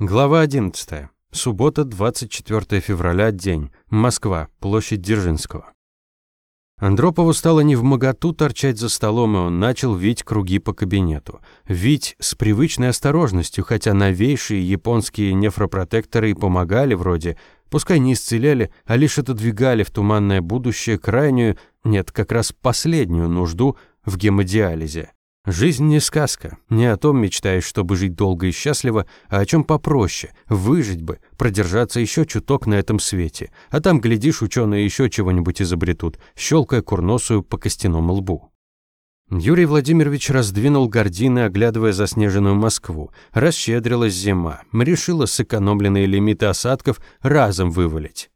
Глава 11. Суббота, 24 февраля, день. Москва, площадь Дзержинского. Андропову стало не в моготу торчать за столом, и он начал вить круги по кабинету. Вить с привычной осторожностью, хотя новейшие японские нефропротекторы и помогали вроде, пускай не исцеляли, а лишь отодвигали в туманное будущее крайнюю, нет, как раз последнюю нужду в гемодиализе. Жизнь не сказка. Не о том мечтаешь, чтобы жить долго и счастливо, а о чем попроще. Выжить бы, продержаться еще чуток на этом свете. А там, глядишь, ученые еще чего-нибудь изобретут, щелкая курносую по костяному лбу. Юрий Владимирович раздвинул гардины, оглядывая заснеженную Москву. Расщедрилась зима. Решила сэкономленные лимиты осадков разом вывалить.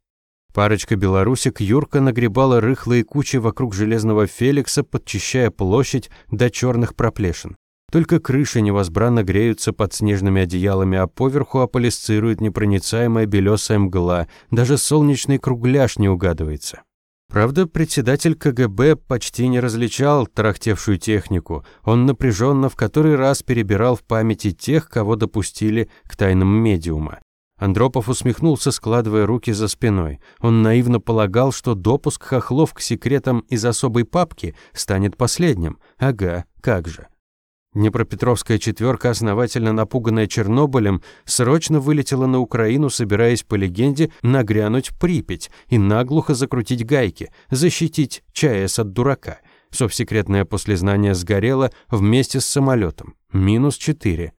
Парочка белорусик Юрка нагребала рыхлые кучи вокруг железного Феликса, подчищая площадь до черных проплешин. Только крыши невозбранно греются под снежными одеялами, а поверху аполисцирует непроницаемая белесая мгла, даже солнечный кругляш не угадывается. Правда, председатель КГБ почти не различал тарахтевшую технику. Он напряженно в который раз перебирал в памяти тех, кого допустили к тайнам медиума. Андропов усмехнулся, складывая руки за спиной. Он наивно полагал, что допуск хохлов к секретам из особой папки станет последним. Ага, как же. Днепропетровская четверка, основательно напуганная Чернобылем, срочно вылетела на Украину, собираясь, по легенде, нагрянуть в Припять и наглухо закрутить гайки, защитить ЧАЭС от дурака. Совсекретное послезнание сгорело вместе с самолетом. Минус четыре.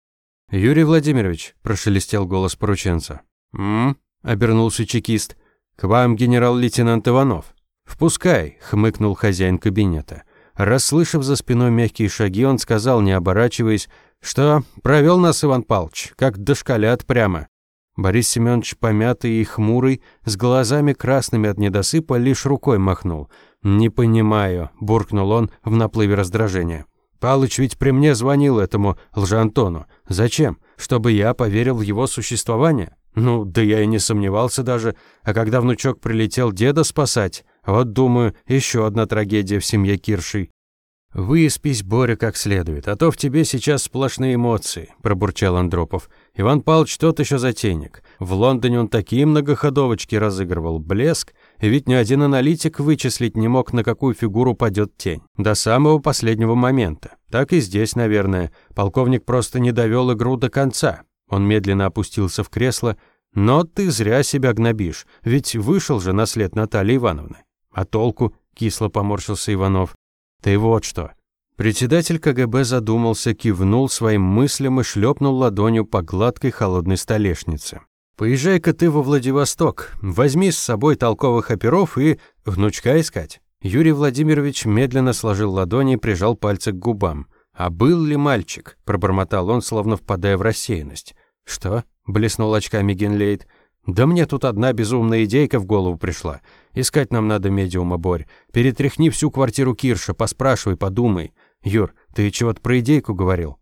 «Юрий Владимирович», – прошелестел голос порученца. «М?», обернулся чекист. «К вам генерал-лейтенант Иванов». «Впускай», – хмыкнул хозяин кабинета. Расслышав за спиной мягкие шаги, он сказал, не оборачиваясь, что провел нас Иван Палч, как дошколят прямо. Борис Семенович, помятый и хмурый, с глазами красными от недосыпа, лишь рукой махнул. «Не понимаю», – буркнул он в наплыве раздражения. Палыч ведь при мне звонил этому лжеантону. Зачем? Чтобы я поверил в его существование? Ну, да я и не сомневался даже. А когда внучок прилетел деда спасать, вот, думаю, еще одна трагедия в семье Киршей. «Выспись, Боря, как следует, а то в тебе сейчас сплошные эмоции», – пробурчал Андропов. «Иван Павлович тот еще затейник. В Лондоне он такие многоходовочки разыгрывал. Блеск. Ведь ни один аналитик вычислить не мог, на какую фигуру падет тень. До самого последнего момента. Так и здесь, наверное. Полковник просто не довел игру до конца. Он медленно опустился в кресло. Но ты зря себя гнобишь, ведь вышел же на след Натальи Ивановны. А толку? Кисло поморщился Иванов. Ты вот что. Председатель КГБ задумался, кивнул своим мыслям и шлепнул ладонью по гладкой холодной столешнице. Поезжай-ка ты во Владивосток, возьми с собой толковых оперов и внучка искать. Юрий Владимирович медленно сложил ладони и прижал пальцы к губам. «А был ли мальчик?» – пробормотал он, словно впадая в рассеянность. «Что?» – блеснул очками Генлейд. «Да мне тут одна безумная идейка в голову пришла. Искать нам надо медиума, Борь. Перетряхни всю квартиру Кирша, поспрашивай, подумай. Юр, ты чего-то про идейку говорил?»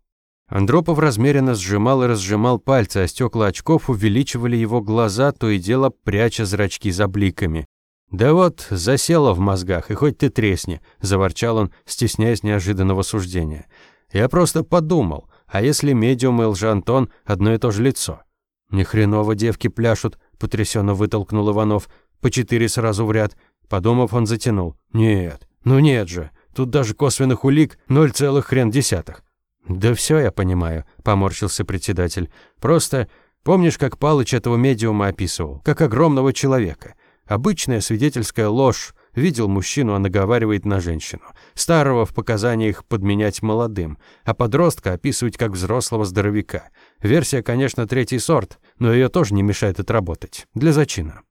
Андропов размеренно сжимал и разжимал пальцы, а стекла очков увеличивали его глаза, то и дело пряча зрачки за бликами. «Да вот, засело в мозгах, и хоть ты тресни», – заворчал он, стесняясь неожиданного суждения. «Я просто подумал, а если медиум и лжеантон – одно и то же лицо?» «Ни хреново девки пляшут», – потрясенно вытолкнул Иванов. «По четыре сразу в ряд». Подумав, он затянул. «Нет, ну нет же, тут даже косвенных улик ноль целых хрен десятых. «Да все я понимаю», — поморщился председатель. «Просто помнишь, как Палыч этого медиума описывал? Как огромного человека. Обычная свидетельская ложь. Видел мужчину, а наговаривает на женщину. Старого в показаниях подменять молодым, а подростка описывать как взрослого здоровяка. Версия, конечно, третий сорт, но ее тоже не мешает отработать. Для зачина».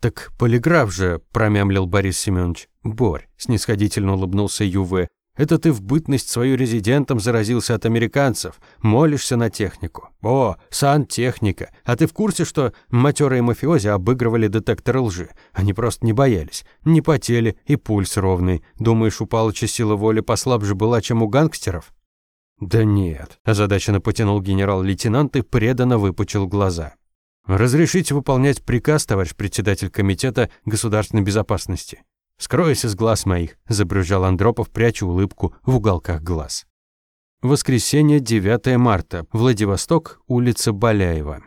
«Так полиграф же», — промямлил Борис Семенович. «Борь», — снисходительно улыбнулся Юве. Это ты в бытность свою резидентом заразился от американцев, молишься на технику. О, сантехника. А ты в курсе, что матерые мафиози обыгрывали детекторы лжи? Они просто не боялись, не потели и пульс ровный. Думаешь, у Палыча сила воли послабже была, чем у гангстеров? Да нет, озадаченно потянул генерал-лейтенант и преданно выпучил глаза. Разрешите выполнять приказ, товарищ председатель комитета государственной безопасности. «Скройся с глаз моих», – забрюзжал Андропов, пряча улыбку в уголках глаз. Воскресенье, 9 марта. Владивосток, улица Баляева.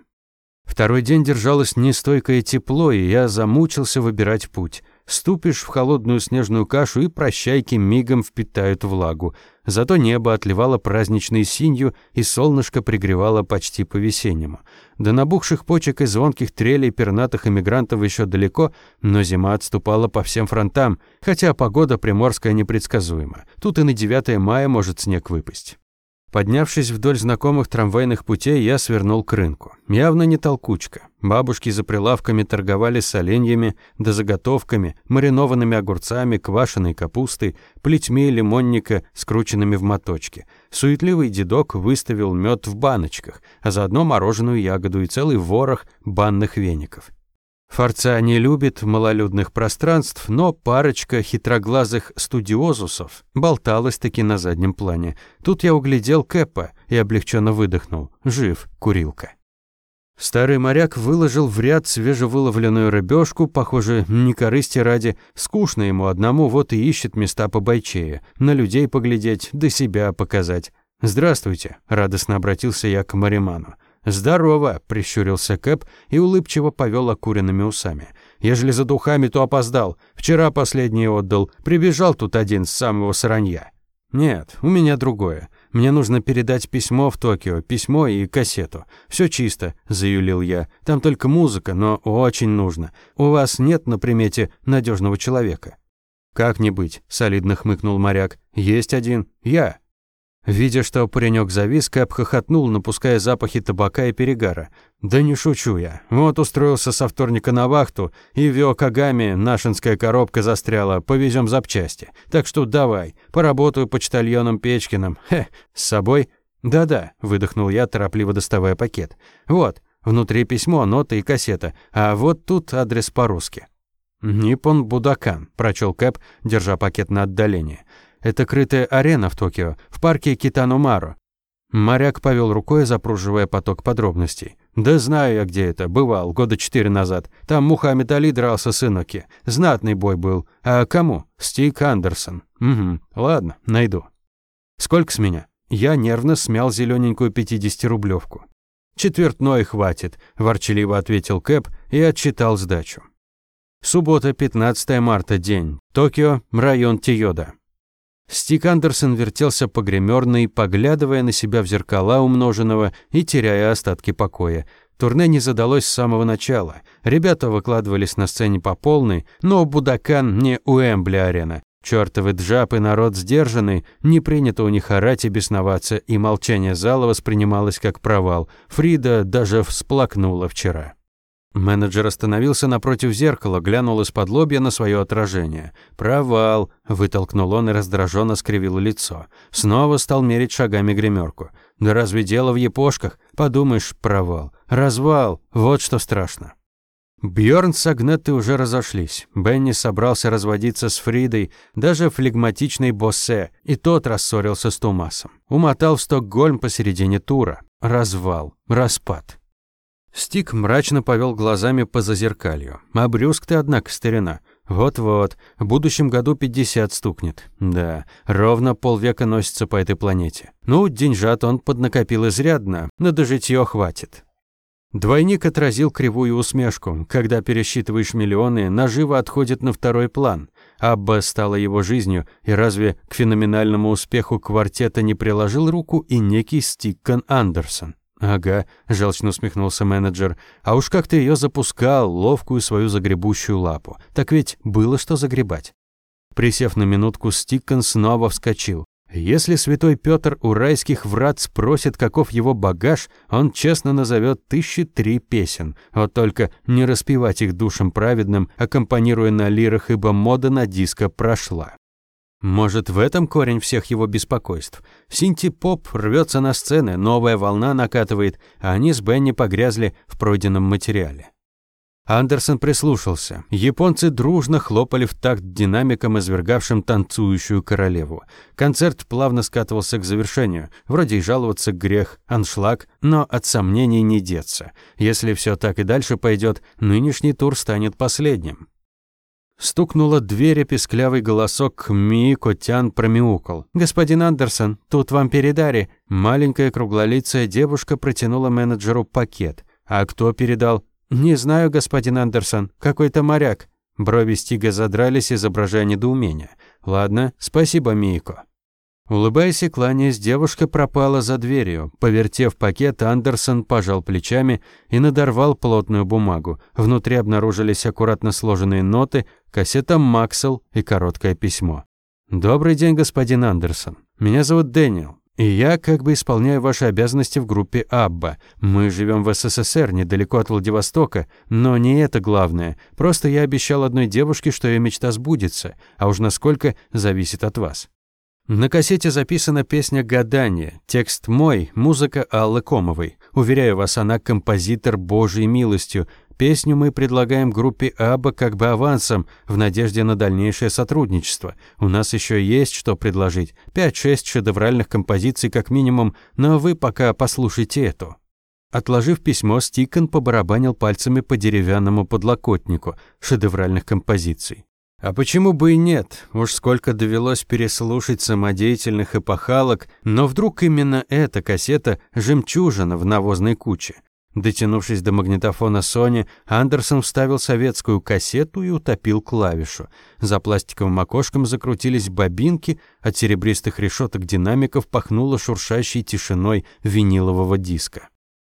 Второй день держалось нестойкое тепло, и я замучился выбирать путь. Ступишь в холодную снежную кашу, и прощайки мигом впитают влагу. Зато небо отливало праздничной синью, и солнышко пригревало почти по-весеннему. До набухших почек и звонких трелей пернатых эмигрантов еще далеко, но зима отступала по всем фронтам, хотя погода приморская непредсказуема. Тут и на 9 мая может снег выпасть. Поднявшись вдоль знакомых трамвайных путей, я свернул к рынку. Явно не толкучка. Бабушки за прилавками торговали соленьями, да заготовками, маринованными огурцами, квашеной капустой, плетьми лимонника, скрученными в моточки. Суетливый дедок выставил мед в баночках, а заодно мороженую ягоду и целый ворох банных веников. Форца не любит малолюдных пространств, но парочка хитроглазых студиозусов болталась-таки на заднем плане. Тут я углядел Кэпа и облегченно выдохнул. Жив, курилка. Старый моряк выложил в ряд свежевыловленную рыбешку, похоже, не корысти ради. Скучно ему одному, вот и ищет места побойчее. На людей поглядеть, да себя показать. «Здравствуйте», — радостно обратился я к Мариману. «Здорово!» – прищурился Кэп и улыбчиво повел окуренными усами. «Ежели за духами, то опоздал. Вчера последний отдал. Прибежал тут один с самого саранья». «Нет, у меня другое. Мне нужно передать письмо в Токио, письмо и кассету. Все чисто», – заюлил я. «Там только музыка, но очень нужно. У вас нет на примете надежного человека?» «Как не быть», – солидно хмыкнул моряк. «Есть один. Я». Видя, что паренек завис, Кэп хохотнул, напуская запахи табака и перегара. «Да не шучу я. Вот устроился со вторника на вахту, и в Иокагаме нашинская коробка застряла, повезем запчасти. Так что давай, поработаю почтальоном Печкиным. Хе, с собой?» «Да-да», — выдохнул я, торопливо доставая пакет. «Вот, внутри письмо, нота и кассета, а вот тут адрес по-русски». «Ниппон Будакан», — прочел Кэп, держа пакет на отдаление. Это крытая арена в Токио, в парке Китаномаро. Моряк повел рукой, запруживая поток подробностей. «Да знаю я, где это. Бывал, года четыре назад. Там Мухаммед Али дрался с Иноки. Знатный бой был. А кому? Стик Андерсон. Угу. Ладно, найду». «Сколько с меня?» Я нервно смял зелененькую пятидесятирублевку. «Четвертной хватит», – ворчаливо ответил Кэп и отчитал сдачу. Суббота, 15 марта, день. Токио, район Тиода. Стик Андерсон вертелся по гримерной, поглядывая на себя в зеркала умноженного и теряя остатки покоя. Турне не задалось с самого начала. Ребята выкладывались на сцене по полной, но Будакан не Уэмбли-арена. Чёртовы джапы, народ сдержанный, не принято у них орать и бесноваться, и молчание зала воспринималось как провал. Фрида даже всплакнула вчера. Менеджер остановился напротив зеркала, глянул из-под лобья на свое отражение. «Провал!» – вытолкнул он и раздраженно скривил лицо. Снова стал мерить шагами гримерку. «Да разве дело в епошках? Подумаешь, провал. Развал! Вот что страшно!» Бьорн с Агнеттой уже разошлись. Бенни собрался разводиться с Фридой, даже флегматичный Боссе, и тот рассорился с Томасом. Умотал в Стокгольм посередине тура. Развал. Распад. Стик мрачно повел глазами по зазеркалью. «А брюск ты, однако, старина. Вот-вот, в будущем году 50 стукнет. Да, ровно полвека носится по этой планете. Ну, деньжат он поднакопил изрядно, но до житьё хватит». Двойник отразил кривую усмешку. Когда пересчитываешь миллионы, наживо отходит на второй план. Абба стала его жизнью, и разве к феноменальному успеху квартета не приложил руку и некий Стиккан Андерсон? «Ага», – желчно усмехнулся менеджер. «А уж как ты ее запускал, ловкую свою загребущую лапу. Так ведь было что загребать». Присев на минутку, Стиккон снова вскочил. Если святой Петр у райских врат спросит, каков его багаж, он честно назовет тысячи три песен. Вот только не распевать их душам праведным, аккомпанируя на лирах, ибо мода на диско прошла. Может, в этом корень всех его беспокойств? Синти-поп рвется на сцены, новая волна накатывает, а они с Бенни погрязли в пройденном материале. Андерсон прислушался. Японцы дружно хлопали в такт динамиком, извергавшим танцующую королеву. Концерт плавно скатывался к завершению. Вроде и жаловаться грех, аншлаг, но от сомнений не деться. Если все так и дальше пойдет, нынешний тур станет последним. Стукнула дверь, и песклявый голосок Ми Котян промяукал. «Господин Андерсон, тут вам передали». Маленькая круглолицая девушка протянула менеджеру пакет. «А кто передал?» «Не знаю, господин Андерсон. Какой-то моряк». Брови Стига задрались, изображая недоумение. «Ладно, спасибо, Мийко». Улыбаясь и кланяясь, девушка пропала за дверью. Повертев пакет, Андерсон пожал плечами и надорвал плотную бумагу. Внутри обнаружились аккуратно сложенные ноты, кассета «Максел» и короткое письмо. «Добрый день, господин Андерсон. Меня зовут Дэниел. И я как бы исполняю ваши обязанности в группе Абба. Мы живем в СССР, недалеко от Владивостока, но не это главное. Просто я обещал одной девушке, что ее мечта сбудется, а уж насколько зависит от вас. На кассете записана песня «Гадание». Текст мой, музыка Аллы Комовой. Уверяю вас, она композитор Божьей милостью. Песню мы предлагаем группе Аба как бы авансом, в надежде на дальнейшее сотрудничество. У нас еще есть что предложить. Пять-шесть шедевральных композиций как минимум, но вы пока послушайте эту. Отложив письмо, Стикон побарабанил пальцами по деревянному подлокотнику шедевральных композиций. А почему бы и нет? Уж сколько довелось переслушать самодеятельных эпохалок, но вдруг именно эта кассета – жемчужина в навозной куче. Дотянувшись до магнитофона Sony, Андерсон вставил советскую кассету и утопил клавишу. За пластиковым окошком закрутились бобинки, от серебристых решеток динамиков пахнуло шуршащей тишиной винилового диска.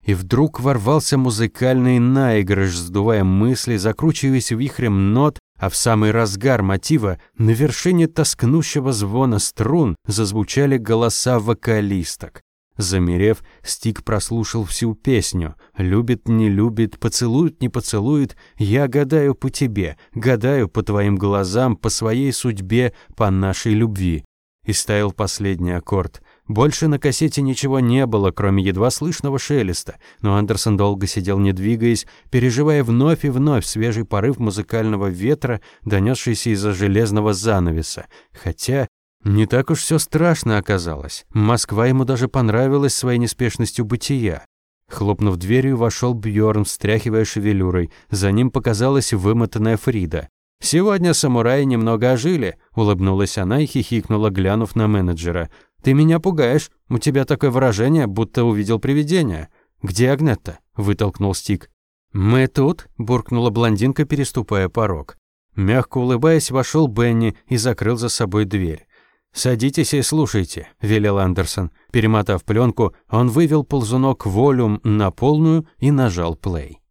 И вдруг ворвался музыкальный наигрыш, сдувая мысли, закручиваясь вихрем нот, а в самый разгар мотива, на вершине тоскнущего звона струн, зазвучали голоса вокалисток. Замерев, Стик прослушал всю песню. «Любит, не любит, поцелует, не поцелует, я гадаю по тебе, гадаю по твоим глазам, по своей судьбе, по нашей любви». И ставил последний аккорд. Больше на кассете ничего не было, кроме едва слышного шелеста, но Андерсон долго сидел не двигаясь, переживая вновь и вновь свежий порыв музыкального ветра, донесшийся из-за железного занавеса. Хотя не так уж все страшно оказалось. Москва ему даже понравилась своей неспешностью бытия. Хлопнув дверью, вошел Бьорн, встряхивая шевелюрой. За ним показалась вымотанная Фрида. «Сегодня самураи немного ожили», — улыбнулась она и хихикнула, глянув на менеджера. «Ты меня пугаешь. У тебя такое выражение, будто увидел привидение». «Где Агнетта?» – вытолкнул Стик. «Мы тут», – буркнула блондинка, переступая порог. Мягко улыбаясь, вошел Бенни и закрыл за собой дверь. «Садитесь и слушайте», – велел Андерсон. Перемотав пленку, он вывел ползунок волюм на полную и нажал плей.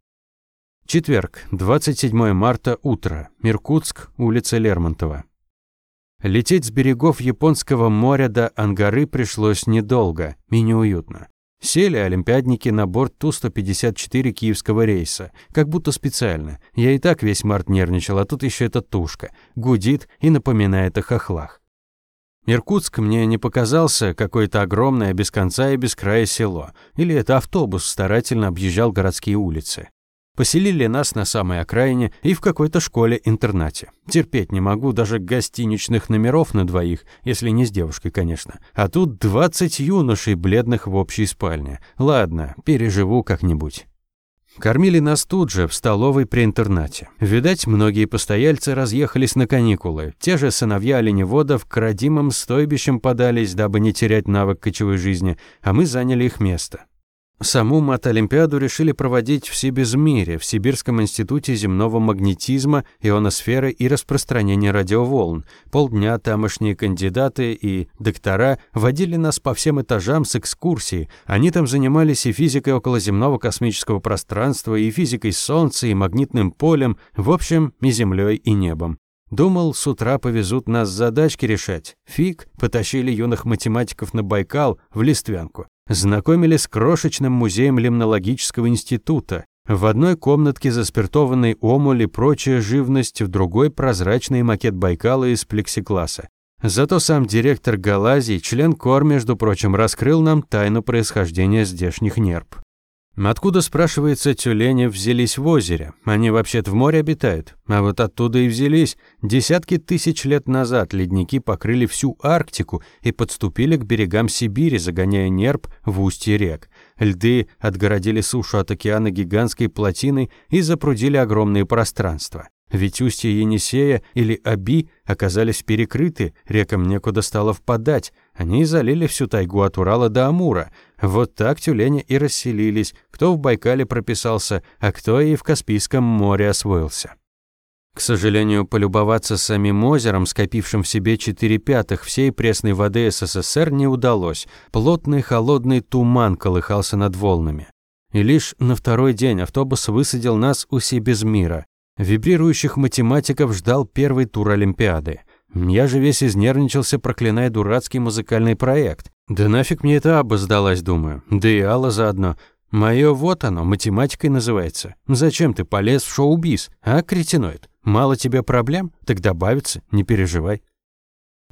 Четверг, 27 марта, утро. Иркутск, улица Лермонтова. Лететь с берегов Японского моря до Ангары пришлось недолго и неуютно. Сели олимпиадники на борт Ту-154 киевского рейса, как будто специально. Я и так весь март нервничал, а тут еще эта тушка. Гудит и напоминает о хохлах. Иркутск мне не показался какое-то огромное без конца и без края село. Или это автобус старательно объезжал городские улицы. Поселили нас на самой окраине и в какой-то школе-интернате. Терпеть не могу даже гостиничных номеров на двоих, если не с девушкой, конечно. А тут 20 юношей бледных в общей спальне. Ладно, переживу как-нибудь. Кормили нас тут же, в столовой при интернате. Видать, многие постояльцы разъехались на каникулы. Те же сыновья оленеводов к родимым стойбищам подались, дабы не терять навык кочевой жизни, а мы заняли их место. Саму мат-олимпиаду решили проводить в Сибизмире, в Сибирском институте земного магнетизма, ионосферы и распространения радиоволн. Полдня тамошние кандидаты и доктора водили нас по всем этажам с экскурсией. Они там занимались и физикой околоземного космического пространства, и физикой Солнца, и магнитным полем, в общем, и Землей, и небом. Думал, с утра повезут нас задачки решать. Фиг, потащили юных математиков на Байкал в Листвянку. Знакомили с крошечным музеем лимнологического института. В одной комнатке заспиртованный омуль и прочая живность, в другой прозрачный макет Байкала из плексигласа. Зато сам директор Галазий, член КОР, между прочим, раскрыл нам тайну происхождения здешних нерп. Откуда, спрашивается, тюлени взялись в озере? Они вообще-то в море обитают. А вот оттуда и взялись. Десятки тысяч лет назад ледники покрыли всю Арктику и подступили к берегам Сибири, загоняя нерп в устье рек. Льды отгородили сушу от океана гигантской плотиной и запрудили огромные пространства. Ведь устья Енисея или Аби оказались перекрыты, рекам некуда стало впадать. Они залили всю тайгу от Урала до Амура. Вот так тюлени и расселились, кто в Байкале прописался, а кто и в Каспийском море освоился. К сожалению, полюбоваться самим озером, скопившим в себе четыре пятых всей пресной воды СССР, не удалось. Плотный холодный туман колыхался над волнами. И лишь на второй день автобус высадил нас у Сибизмира. Вибрирующих математиков ждал первый тур Олимпиады. Я же весь изнервничался, проклиная дурацкий музыкальный проект. Да нафиг мне это Аба сдалась, думаю. Да и Алла заодно. Моё вот оно, математикой называется. Зачем ты полез в шоу-биз, а, кретиноид? Мало тебе проблем? Так добавится, не переживай.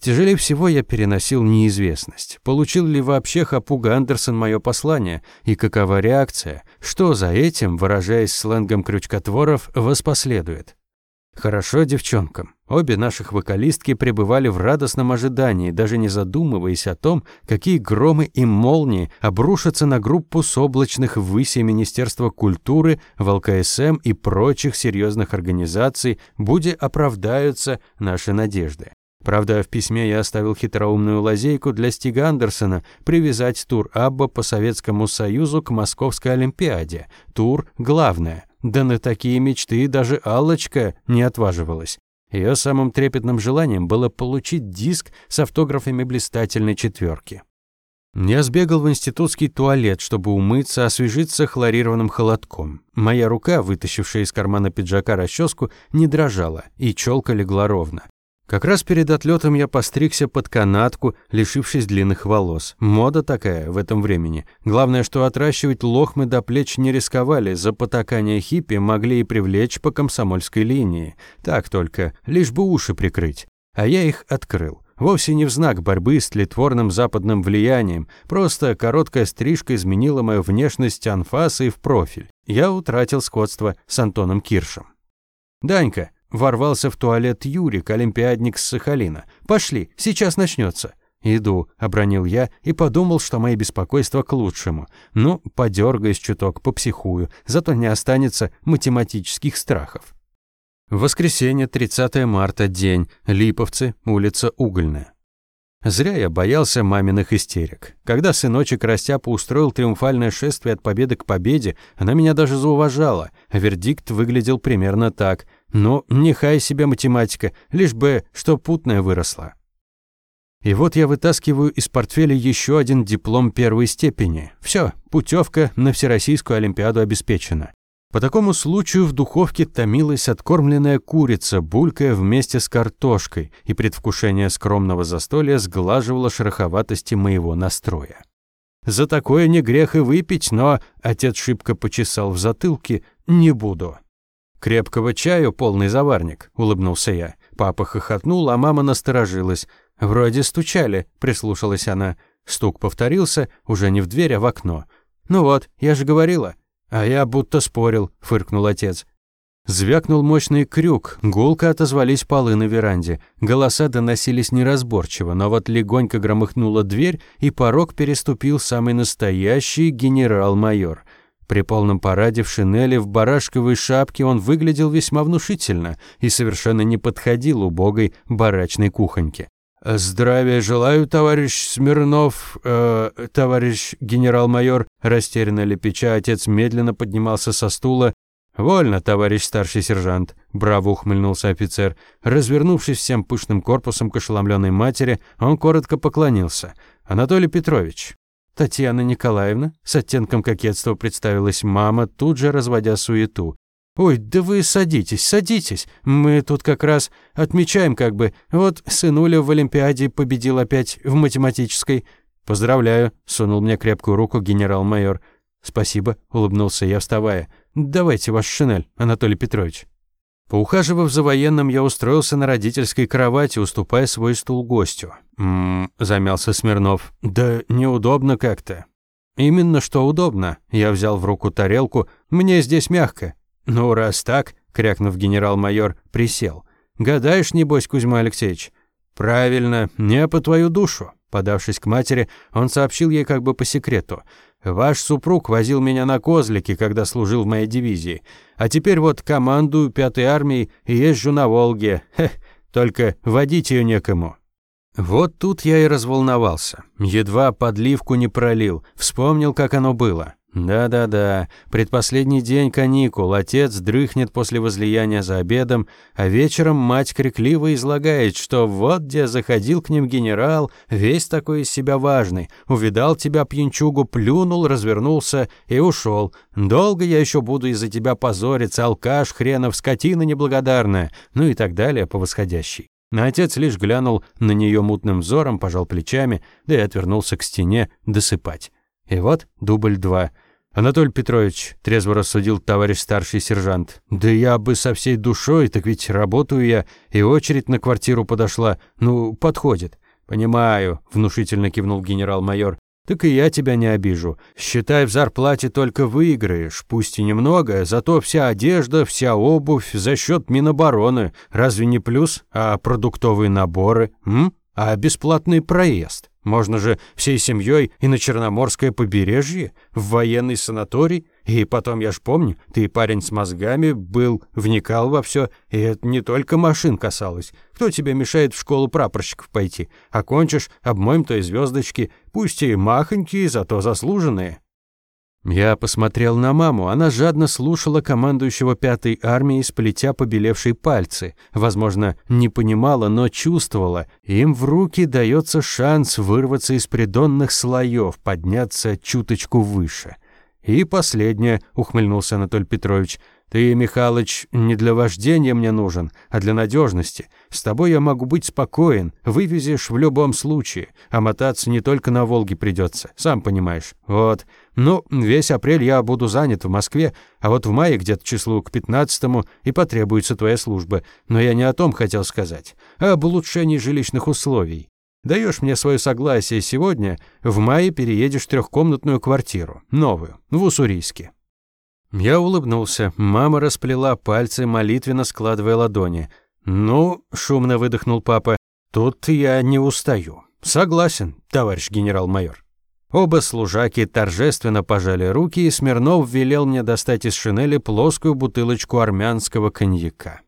Тяжелее всего я переносил неизвестность. Получил ли вообще Хапуга Андерсон мое послание? И какова реакция? Что за этим, выражаясь сленгом крючкотворов, воспоследует? Хорошо девчонкам. Обе наших вокалистки пребывали в радостном ожидании, даже не задумываясь о том, какие громы и молнии обрушатся на группу с облачных ввыси Министерства культуры, ВЛКСМ и прочих серьезных организаций, буде оправдаются наши надежды. Правда, в письме я оставил хитроумную лазейку для Стига Андерсона привязать тур Абба по Советскому Союзу к Московской Олимпиаде. Тур – главное. Да на такие мечты даже Аллочка не отваживалась. Ее самым трепетным желанием было получить диск с автографами блистательной четверки. Я сбегал в институтский туалет, чтобы умыться, освежиться хлорированным холодком. Моя рука, вытащившая из кармана пиджака расческу, не дрожала, и челка легла ровно. Как раз перед отлетом я постригся под канатку, лишившись длинных волос. Мода такая в этом времени. Главное, что отращивать лохмы до плеч не рисковали, за потакание хиппи могли и привлечь по комсомольской линии. Так только, лишь бы уши прикрыть. А я их открыл. Вовсе не в знак борьбы с тлетворным западным влиянием, просто короткая стрижка изменила мою внешность анфаса и в профиль. Я утратил сходство с Антоном Киршем. «Данька, Ворвался в туалет Юрик, олимпиадник с Сахалина. «Пошли, сейчас начнется». «Иду», — обронил я и подумал, что мои беспокойства к лучшему. Ну, подергаюсь чуток, попсихую, зато не останется математических страхов. Воскресенье, 30 марта, день. Липовцы, улица Угольная. Зря я боялся маминых истерик. Когда сыночек Растяпа устроил триумфальное шествие от победы к победе, она меня даже зауважала. Вердикт выглядел примерно так. Но нехай себе математика, лишь бы что путная выросла. И вот я вытаскиваю из портфеля еще один диплом первой степени. Все, путевка на Всероссийскую Олимпиаду обеспечена. По такому случаю в духовке томилась откормленная курица, булькая вместе с картошкой, и предвкушение скромного застолья сглаживало шероховатости моего настроя. За такое не грех и выпить, но отец шибко почесал в затылке «не буду». «Крепкого чаю, полный заварник», — улыбнулся я. Папа хохотнул, а мама насторожилась. «Вроде стучали», — прислушалась она. Стук повторился, уже не в дверь, а в окно. «Ну вот, я же говорила». «А я будто спорил», — фыркнул отец. Звякнул мощный крюк, гулко отозвались полы на веранде. Голоса доносились неразборчиво, но вот легонько громыхнула дверь, и порог переступил самый настоящий генерал-майор — при полном параде в шинели, в барашковой шапке он выглядел весьма внушительно и совершенно не подходил убогой барачной кухоньке. «Здравия желаю, товарищ Смирнов, э, товарищ генерал-майор», растерянно лепеча, отец медленно поднимался со стула. «Вольно, товарищ старший сержант», — браво ухмыльнулся офицер. Развернувшись всем пышным корпусом к ошеломленной матери, он коротко поклонился. «Анатолий Петрович, Татьяна Николаевна, с оттенком кокетства представилась мама, тут же разводя суету. «Ой, да вы садитесь, садитесь. Мы тут как раз отмечаем как бы. Вот сынуля в Олимпиаде победил опять в математической. Поздравляю», — сунул мне крепкую руку генерал-майор. «Спасибо», — улыбнулся я, вставая. «Давайте ваш шинель, Анатолий Петрович». Поухаживав за военным, я устроился на родительской кровати, уступая свой стул гостю. «М-м-м», замялся Смирнов. «Да неудобно как-то». «Именно что удобно». Я взял в руку тарелку. «Мне здесь мягко». «Ну, раз так», — крякнув генерал-майор, присел. «Гадаешь, небось, Кузьма Алексеевич?» «Правильно, не по твою душу». Подавшись к матери, он сообщил ей как бы по секрету. Ваш супруг возил меня на козлике, когда служил в моей дивизии. А теперь вот командую пятой армией и езжу на Волге. Хе, только водить ее некому». Вот тут я и разволновался. Едва подливку не пролил, вспомнил, как оно было. Да-да-да, предпоследний день каникул, отец дрыхнет после возлияния за обедом, а вечером мать крикливо излагает, что вот где заходил к ним генерал, весь такой из себя важный, увидал тебя пьянчугу, плюнул, развернулся и ушел. Долго я еще буду из-за тебя позориться, алкаш, хренов, скотина неблагодарная, ну и так далее по восходящей. Отец лишь глянул на нее мутным взором, пожал плечами, да и отвернулся к стене досыпать. И вот дубль два — «Анатолий Петрович», — трезво рассудил товарищ старший сержант, «да я бы со всей душой, так ведь работаю я, и очередь на квартиру подошла. Ну, подходит». «Понимаю», — внушительно кивнул генерал-майор. «Так и я тебя не обижу. Считай, в зарплате только выиграешь, пусть и немного, зато вся одежда, вся обувь за счет Минобороны. Разве не плюс? А продуктовые наборы? М? А бесплатный проезд?» Можно же всей семьей и на Черноморское побережье, в военный санаторий. И потом, я ж помню, ты парень с мозгами, был, вникал во все, и это не только машин касалось. Кто тебе мешает в школу прапорщиков пойти? Окончишь, обмоем твои звездочки, пусть и махонькие, зато заслуженные. Я посмотрел на маму. Она жадно слушала командующего пятой армией, сплетя побелевшие пальцы. Возможно, не понимала, но чувствовала. Им в руки дается шанс вырваться из придонных слоев, подняться чуточку выше. И последнее, ухмыльнулся Анатолий Петрович. Ты, Михалыч, не для вождения мне нужен, а для надежности. С тобой я могу быть спокоен, вывезешь в любом случае, а мотаться не только на Волге придется, сам понимаешь. Вот. Ну, весь апрель я буду занят в Москве, а вот в мае где-то числу к пятнадцатому и потребуется твоя служба. Но я не о том хотел сказать, а об улучшении жилищных условий. Даешь мне свое согласие сегодня, в мае переедешь в трехкомнатную квартиру, новую, в Уссурийске. Я улыбнулся. Мама расплела пальцы, молитвенно складывая ладони. «Ну», — шумно выдохнул папа, — «тут я не устаю». «Согласен, товарищ генерал-майор». Оба служаки торжественно пожали руки, и Смирнов велел мне достать из шинели плоскую бутылочку армянского коньяка.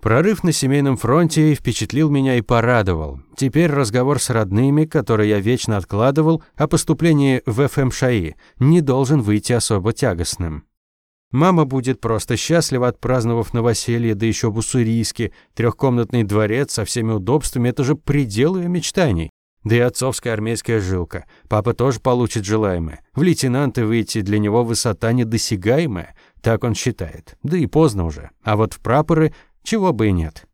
Прорыв на семейном фронте впечатлил меня и порадовал. Теперь разговор с родными, который я вечно откладывал, о поступлении в ФМШИ, не должен выйти особо тягостным. Мама будет просто счастлива, отпраздновав новоселье, да еще в Уссурийске. Трехкомнатный дворец со всеми удобствами – это же предел ее мечтаний. Да и отцовская армейская жилка. Папа тоже получит желаемое. В лейтенанты выйти для него высота недосягаемая. Так он считает. Да и поздно уже. А вот в прапоры чего бы и нет.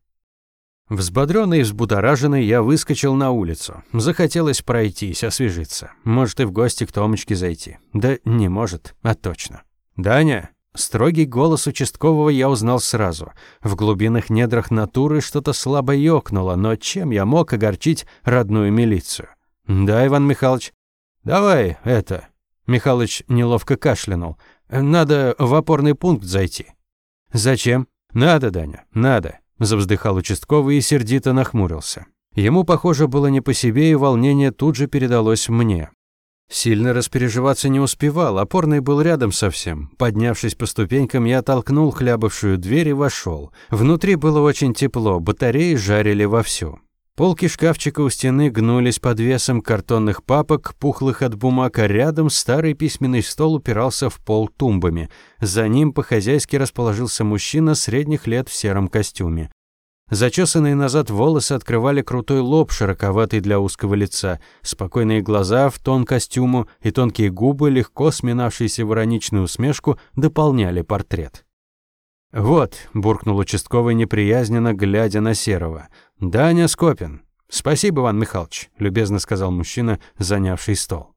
Взбодрённый и взбудораженный я выскочил на улицу. Захотелось пройтись, освежиться. Может и в гости к Томочке зайти. Да не может, а точно. «Даня!» Строгий голос участкового я узнал сразу. В глубинных недрах натуры что-то слабо ёкнуло, но чем я мог огорчить родную милицию? «Да, Иван Михайлович?» «Давай это...» Михалыч неловко кашлянул. «Надо в опорный пункт зайти». «Зачем?» «Надо, Даня, надо», – завздыхал участковый и сердито нахмурился. Ему, похоже, было не по себе, и волнение тут же передалось мне. Сильно распереживаться не успевал, опорный был рядом совсем. Поднявшись по ступенькам, я толкнул хлябавшую дверь и вошел. Внутри было очень тепло, батареи жарили вовсю. Полки шкафчика у стены гнулись под весом картонных папок, пухлых от бумаг, а рядом старый письменный стол упирался в пол тумбами. За ним по-хозяйски расположился мужчина средних лет в сером костюме. Зачесанные назад волосы открывали крутой лоб, широковатый для узкого лица, спокойные глаза в тон костюму и тонкие губы, легко сминавшиеся в ироничную усмешку, дополняли портрет. «Вот», — буркнул участковый неприязненно, глядя на Серого, — «Даня Скопин». «Спасибо, Иван Михайлович», — любезно сказал мужчина, занявший стол.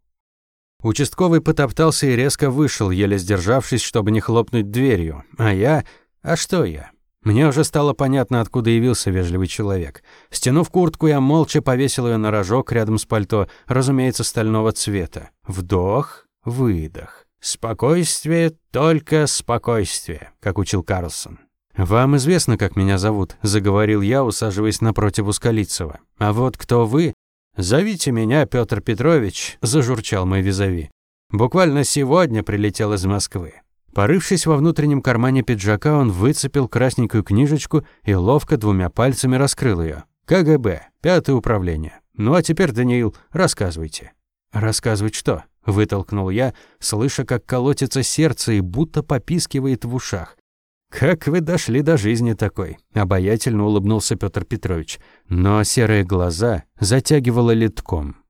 Участковый потоптался и резко вышел, еле сдержавшись, чтобы не хлопнуть дверью. А я... А что я? Мне уже стало понятно, откуда явился вежливый человек. Стянув куртку, я молча повесил ее на рожок рядом с пальто, разумеется, стального цвета. Вдох, выдох. «Спокойствие, только спокойствие», как учил Карлсон. «Вам известно, как меня зовут», – заговорил я, усаживаясь напротив Ускалицева. «А вот кто вы?» «Зовите меня Петр Петрович», – зажурчал мой визави. Буквально сегодня прилетел из Москвы. Порывшись во внутреннем кармане пиджака, он выцепил красненькую книжечку и ловко двумя пальцами раскрыл ее. КГБ, пятое управление. Ну а теперь, Даниил, рассказывайте. Рассказывать что? Вытолкнул я, слыша, как колотится сердце и будто попискивает в ушах. «Как вы дошли до жизни такой?» – обаятельно улыбнулся Петр Петрович, но серые глаза затягивало литком.